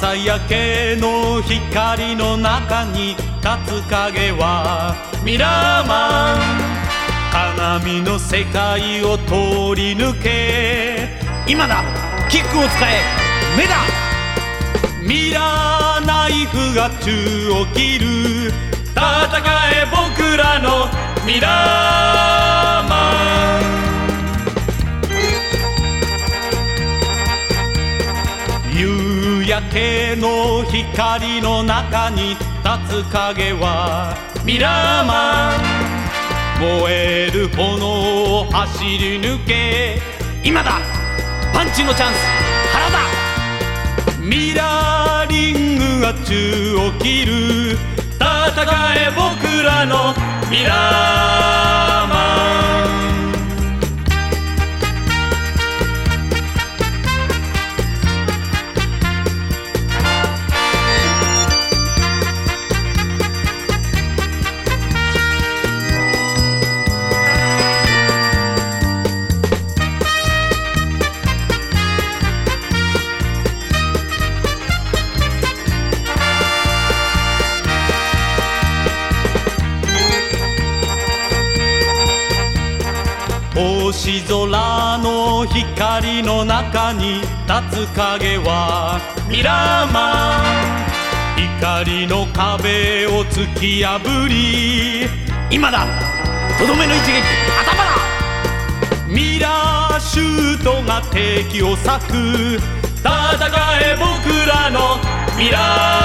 焼けの光の中に立つ影はミラーマン鏡の世界を通り抜け今だキックを使え目だミラーナイフが宙を切る戦え僕らのミラー夕焼けの光の中に立つ影はミラーマン燃える炎を走り抜け今だパンチのチャンス原だミラーリングが宙を切る戦え僕らのミラー星空の光の中に立つ影はミラーマン。光の壁を突き破り今だ。とどめの一撃。頭だ。ミラーシュートが敵を裂く。戦え僕らのミラー。